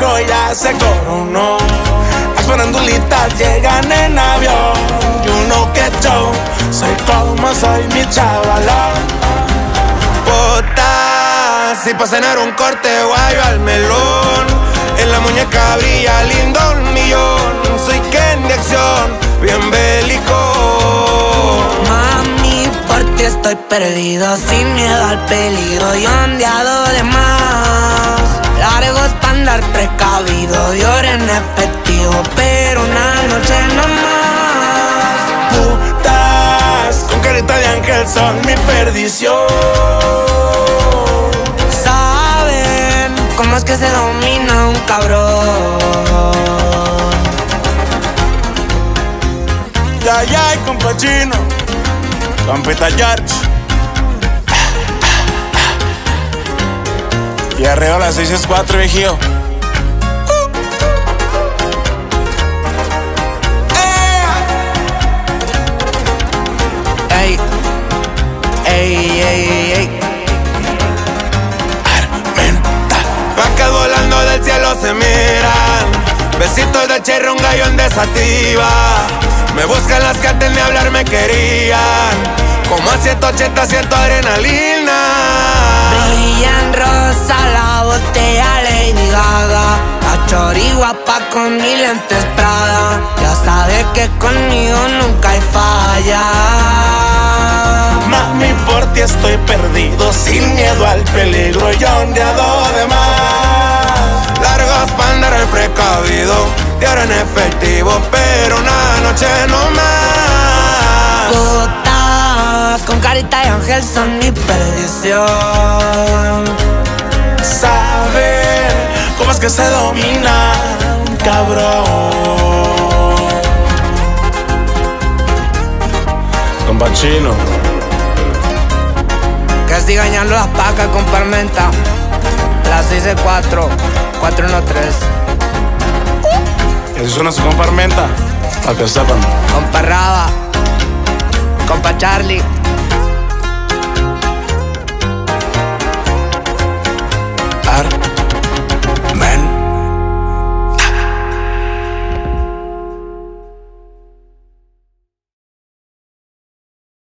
ya se coronó. Las farandulitas llegan en avión. Y uno que yo soy como soy mi chavalón. Puta, si pa' cenar un corte guayo al melón. En la muñeca brilla lindo un millón. Soy Ken de acción, bien bélico. Mami, por ti estoy perdido, sin miedo al peligro y ondeado de más. Largos andar precavido, de oro en efectivo, pero una noche no más. Putas con carita de ángel son mi perdición. Saben cómo es que se domina un cabrón. Ya, ya, y compa chino. Compita George. Y arriba las 6 es 4, viejío. Se miran. Besitos de cherry, un gallo en desativa. Me buscan las que antes de hablar me querían. Como a 180 siento adrenalina. Brilla en rosa la botella Lady Gaga La chori guapa con mi lentes Prada Ya sabe que conmigo nunca hay falla Mami, por ti estoy perdido, sin miedo al peligro y ondeado precavido. De ahora en efectivo, pero una noche no más. Putas con carita de ángel son mi perdición Saber cómo es que se domina, cabrón. Compa chino. Que sigan ganando las pacas con parmenta Las 6 de 4 413 Eso suena su compa Armenta, para que sepan. Compa Raba. Compa Charlie